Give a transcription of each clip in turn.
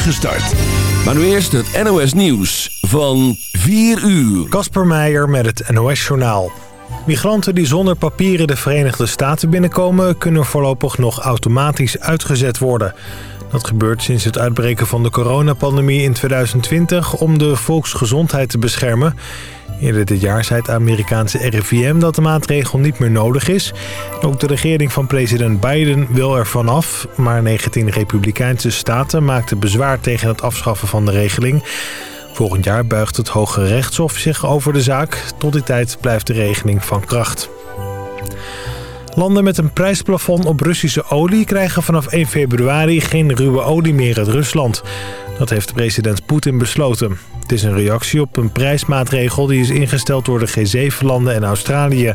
start. Maar nu eerst het NOS Nieuws van 4 uur. Kasper Meijer met het NOS Journaal. Migranten die zonder papieren de Verenigde Staten binnenkomen... kunnen voorlopig nog automatisch uitgezet worden. Dat gebeurt sinds het uitbreken van de coronapandemie in 2020... om de volksgezondheid te beschermen. Eerder dit jaar zei het Amerikaanse RIVM dat de maatregel niet meer nodig is. Ook de regering van president Biden wil er vanaf... maar 19 republikeinse staten maakten bezwaar tegen het afschaffen van de regeling... Volgend jaar buigt het Hoge Rechtshof zich over de zaak. Tot die tijd blijft de regeling van kracht. Landen met een prijsplafond op Russische olie krijgen vanaf 1 februari geen ruwe olie meer uit Rusland. Dat heeft president Poetin besloten. Het is een reactie op een prijsmaatregel die is ingesteld door de G7-landen en Australië.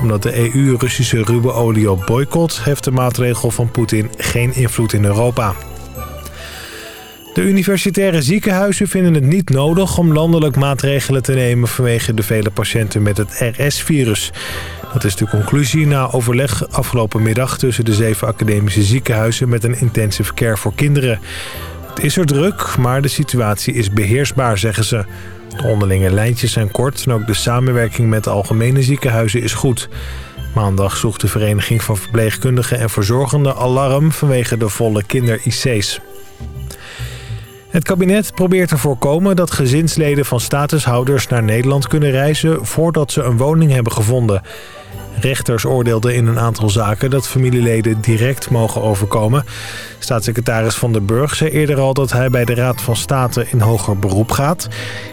Omdat de EU Russische ruwe olie op boycott... heeft de maatregel van Poetin geen invloed in Europa. De universitaire ziekenhuizen vinden het niet nodig om landelijk maatregelen te nemen vanwege de vele patiënten met het RS-virus. Dat is de conclusie na overleg afgelopen middag tussen de zeven academische ziekenhuizen met een intensive care voor kinderen. Is er druk, maar de situatie is beheersbaar, zeggen ze. De onderlinge lijntjes zijn kort en ook de samenwerking met de algemene ziekenhuizen is goed. Maandag zocht de Vereniging van Verpleegkundigen en Verzorgenden alarm vanwege de volle kinder-IC's. Het kabinet probeert te voorkomen dat gezinsleden van statushouders naar Nederland kunnen reizen voordat ze een woning hebben gevonden. Rechters oordeelden in een aantal zaken dat familieleden direct mogen overkomen. Staatssecretaris Van der Burg zei eerder al dat hij bij de Raad van State in hoger beroep gaat.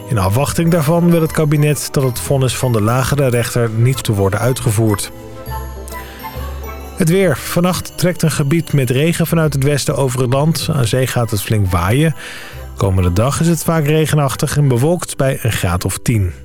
In afwachting daarvan wil het kabinet dat het vonnis van de lagere rechter niet te worden uitgevoerd. Het weer. Vannacht trekt een gebied met regen vanuit het westen over het land. Aan zee gaat het flink waaien. Komende dag is het vaak regenachtig en bewolkt bij een graad of 10.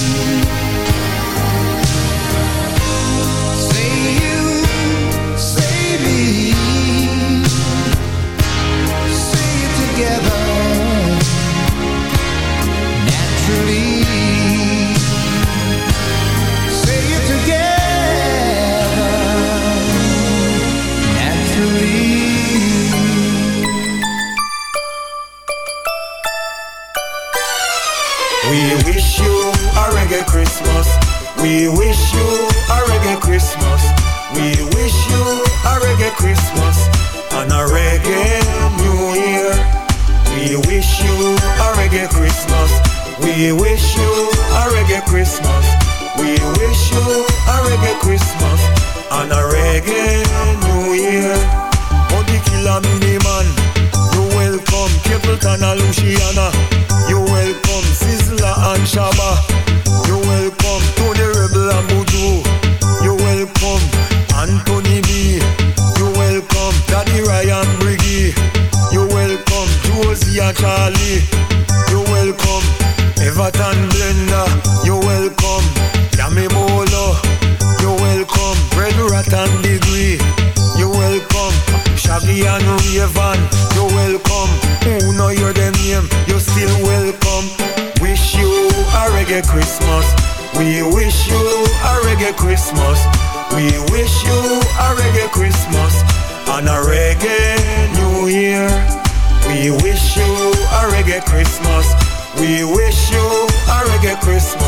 reggae Christmas. We wish you a reggae Christmas.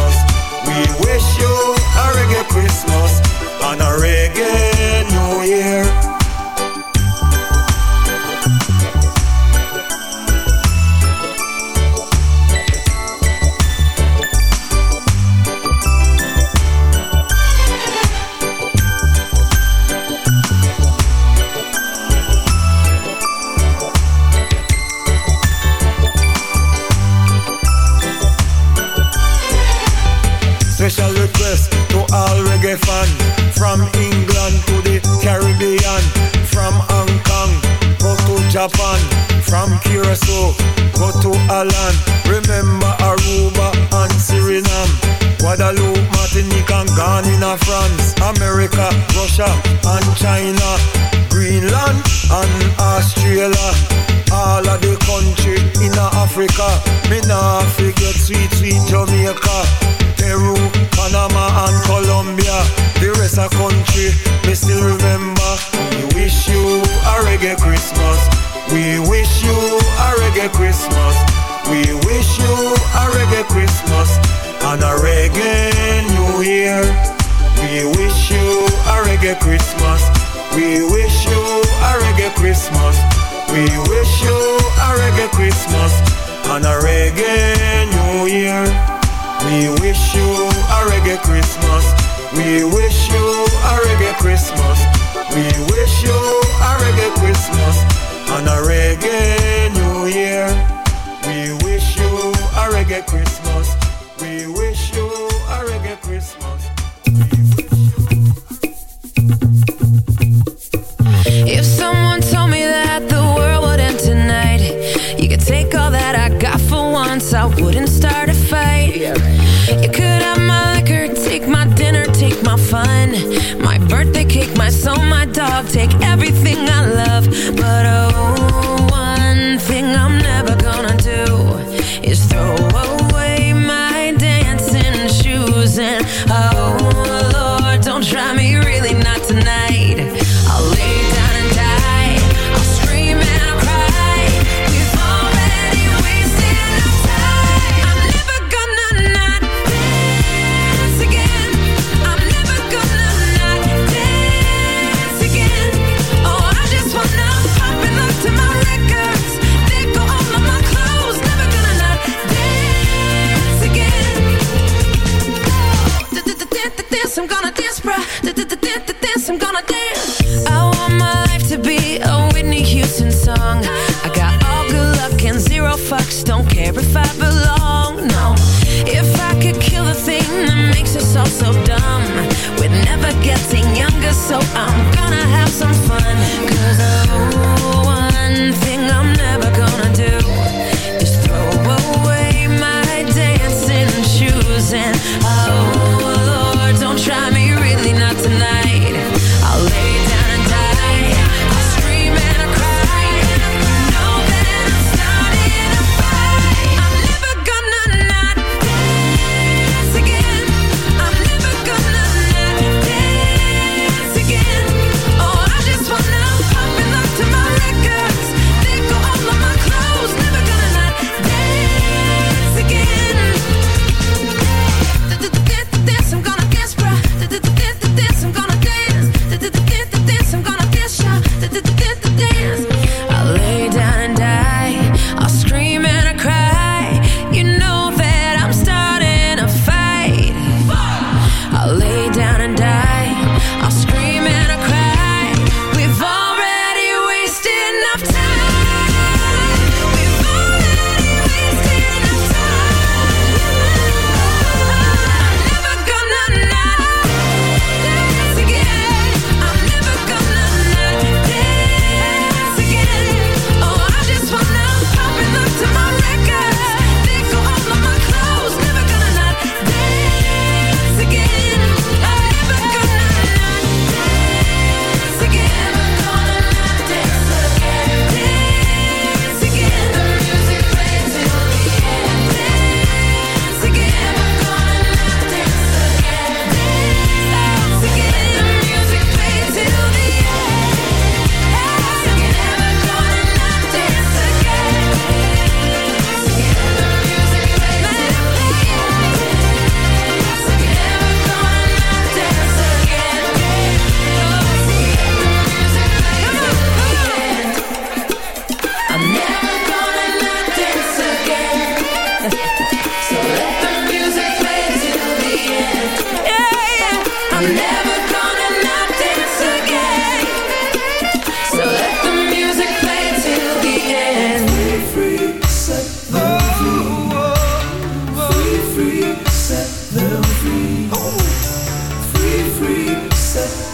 fun. My birthday cake, my soul, my dog. Take everything I love But oh, one thing I'm never gonna do Is throw away my dancing shoes And oh to be a Whitney Houston song. I got all good luck and zero fucks. Don't care if I belong, no. If I could kill the thing that makes us all so dumb. We're never getting younger, so I'm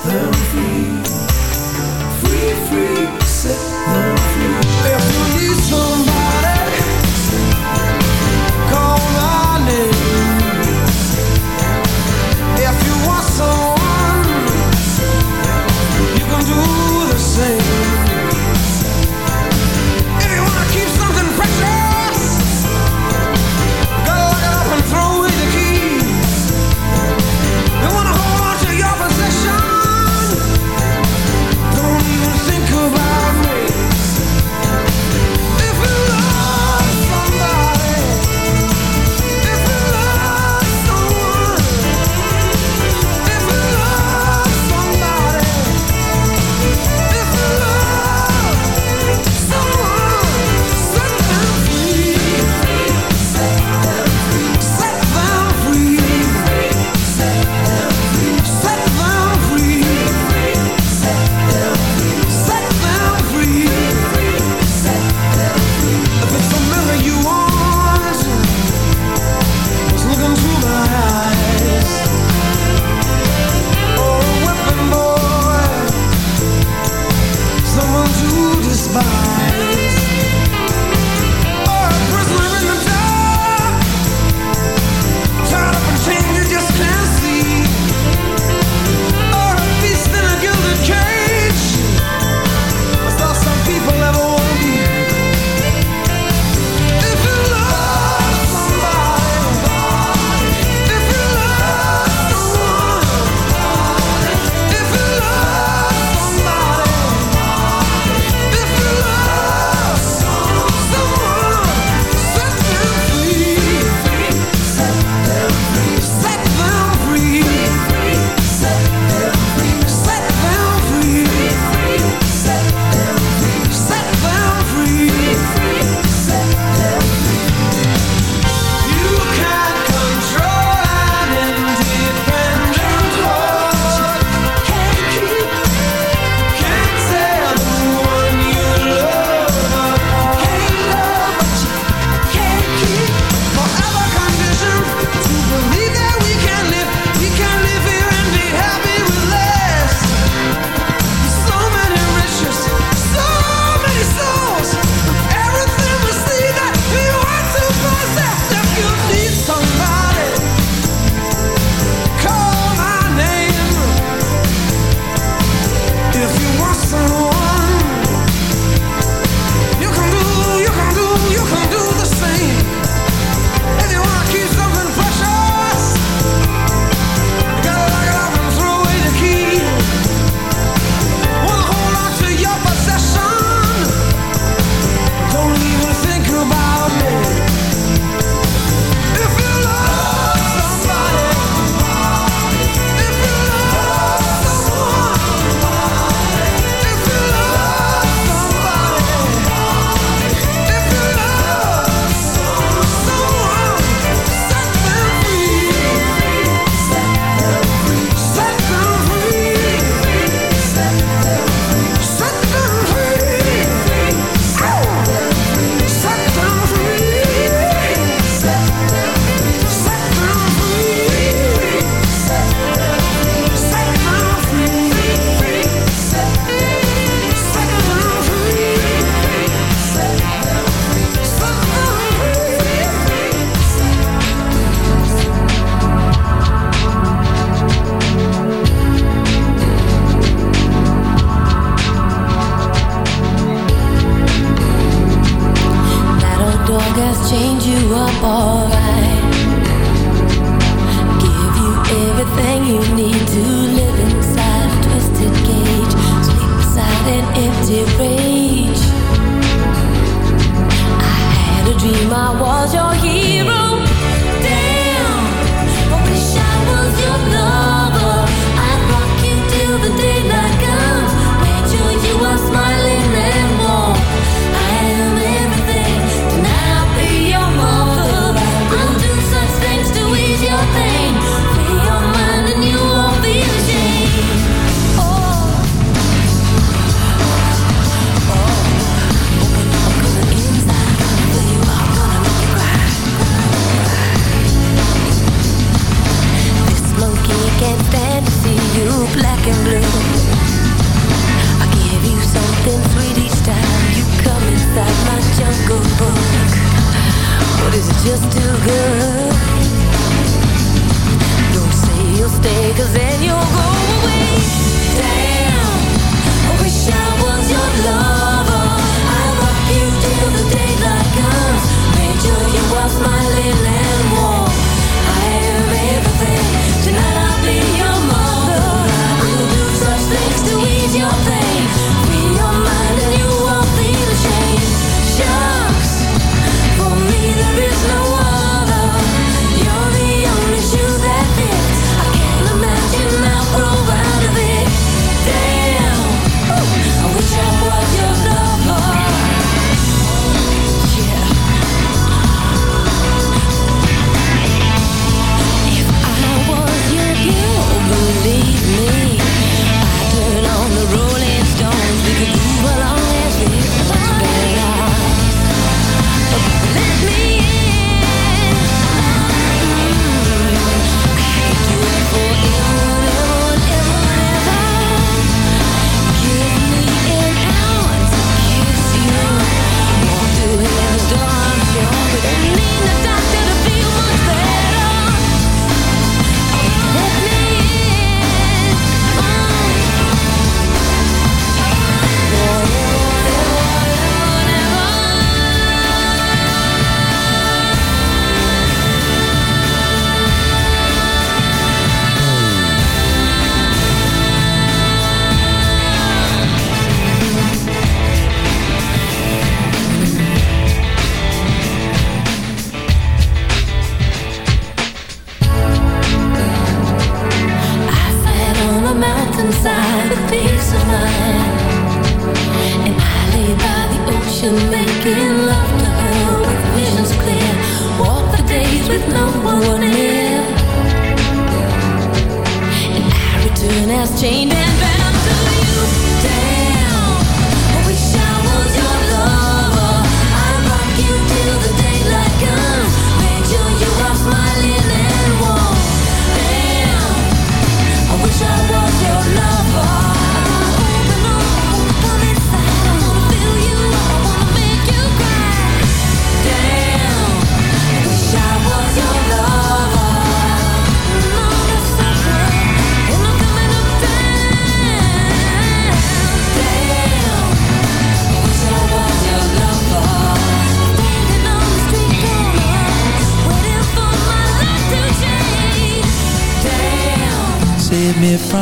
the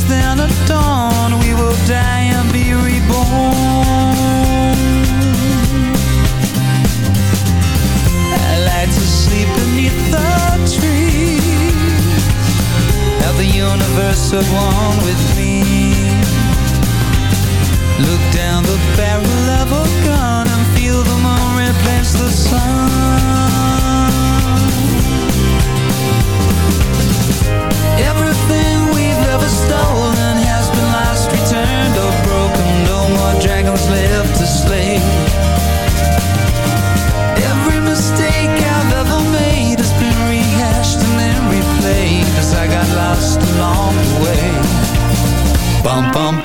then dawn We will die and be reborn. I like to sleep beneath the trees. The universe at one with me Bum bum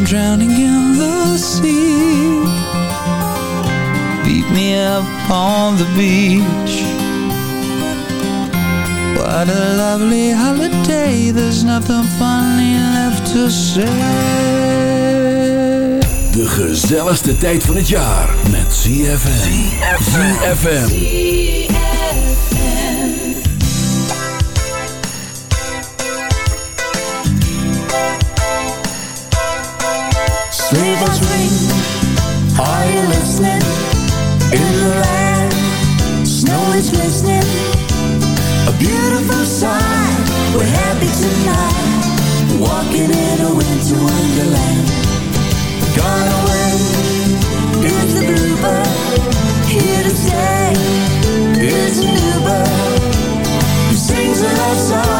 from drowning in the sea. Beat me up on the beach. What a lovely holiday. There's nothing funny left to say. De gezelligste tijd van het jaar met ZFM. ZFM. Sleigh bells ring, are you listening? In the land, snow is glistening. A beautiful sight, we're happy tonight. Walking in a winter wonderland. Gone away is the bluebird, here to stay is a new bird. Who sings a love song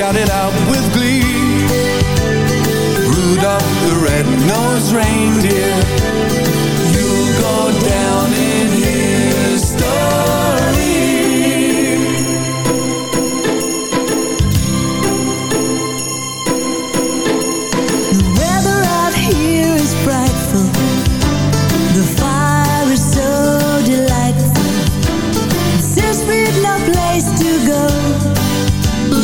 shouted out with glee. Rudolph the red-nosed reindeer.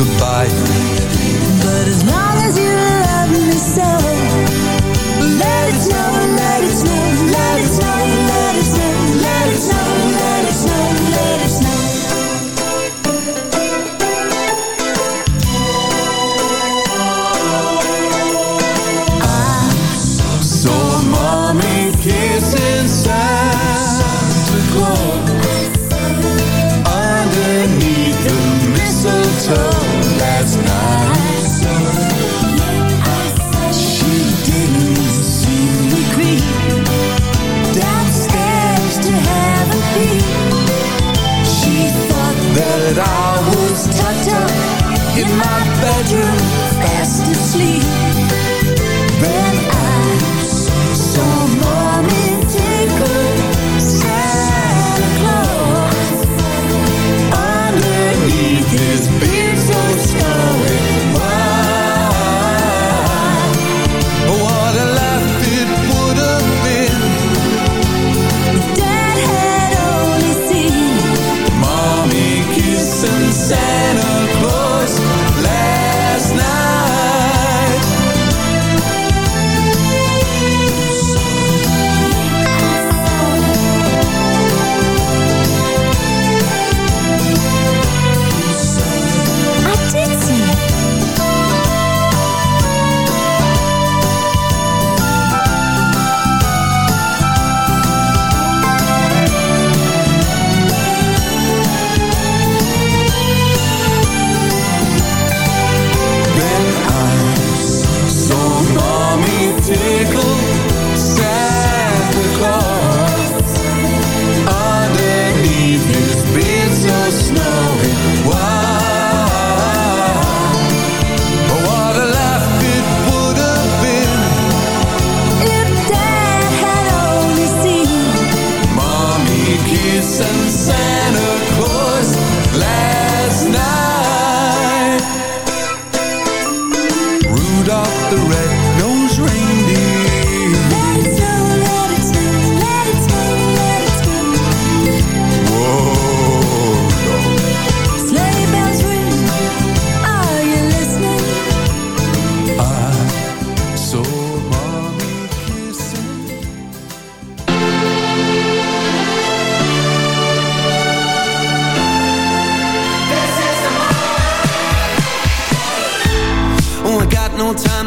goodbye.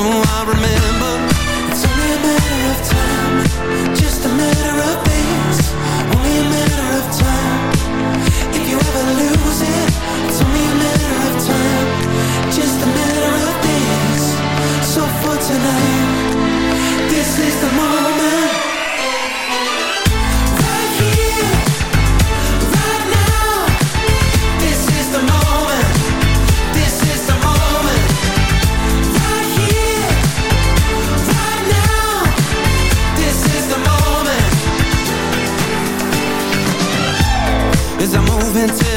I remember. It's only a matter of time. Just a matter of days. Only a matter of time. If you ever lose it It's only a matter of time. Just a matter of days. So for tonight This is the moment.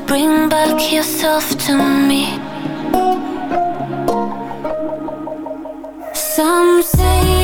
bring back yourself to me. Some say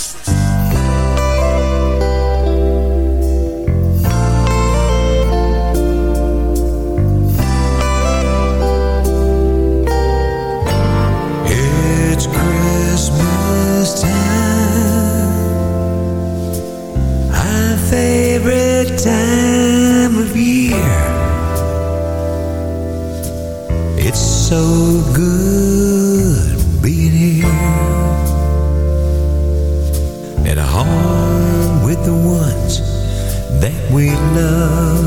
So good being here at home with the ones that we love.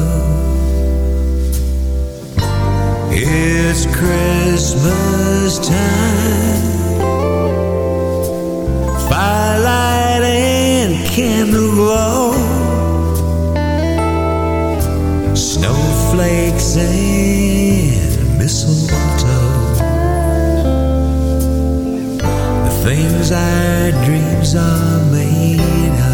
It's Christmas time. Firelight and candle glow. Snowflakes and mistletoe. The things our dreams are made of.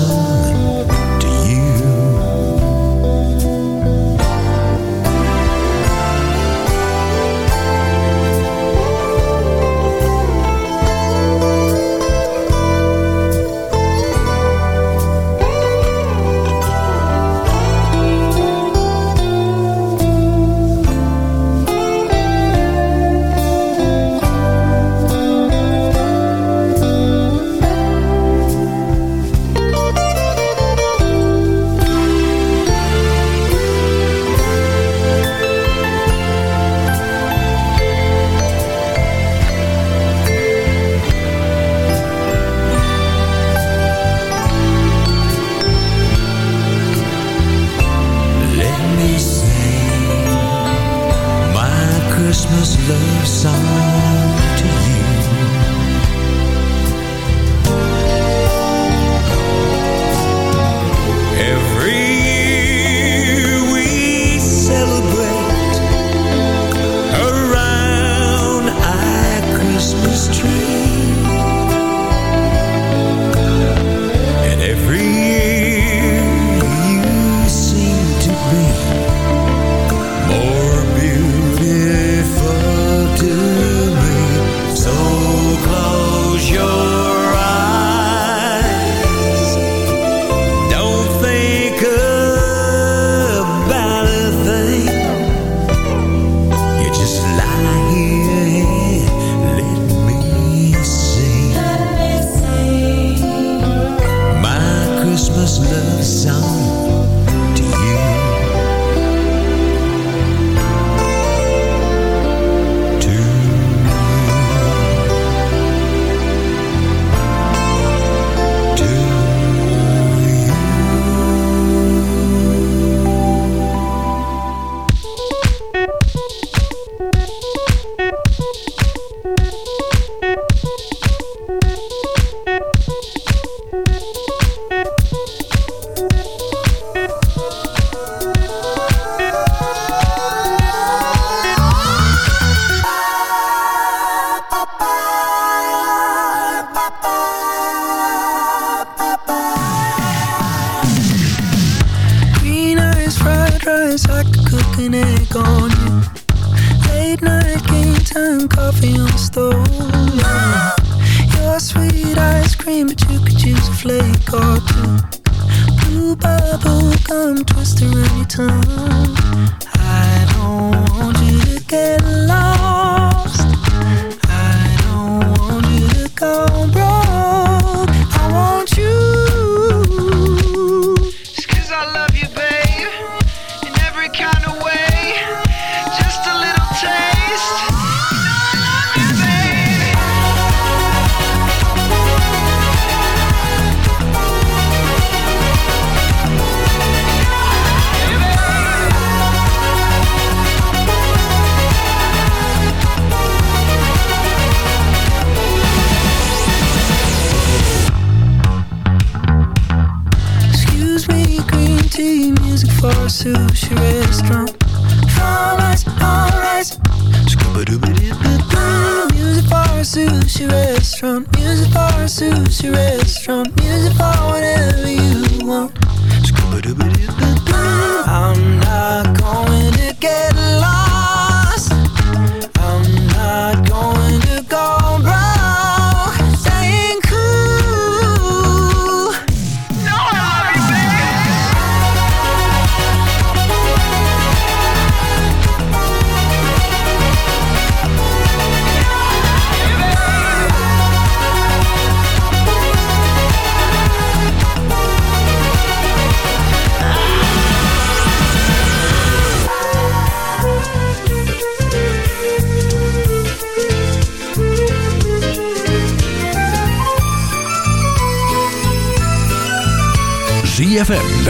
Christmas love song to you. ice cream, but you could use a flake or two. Blue bubble gum twist around your tongue. I don't want you to get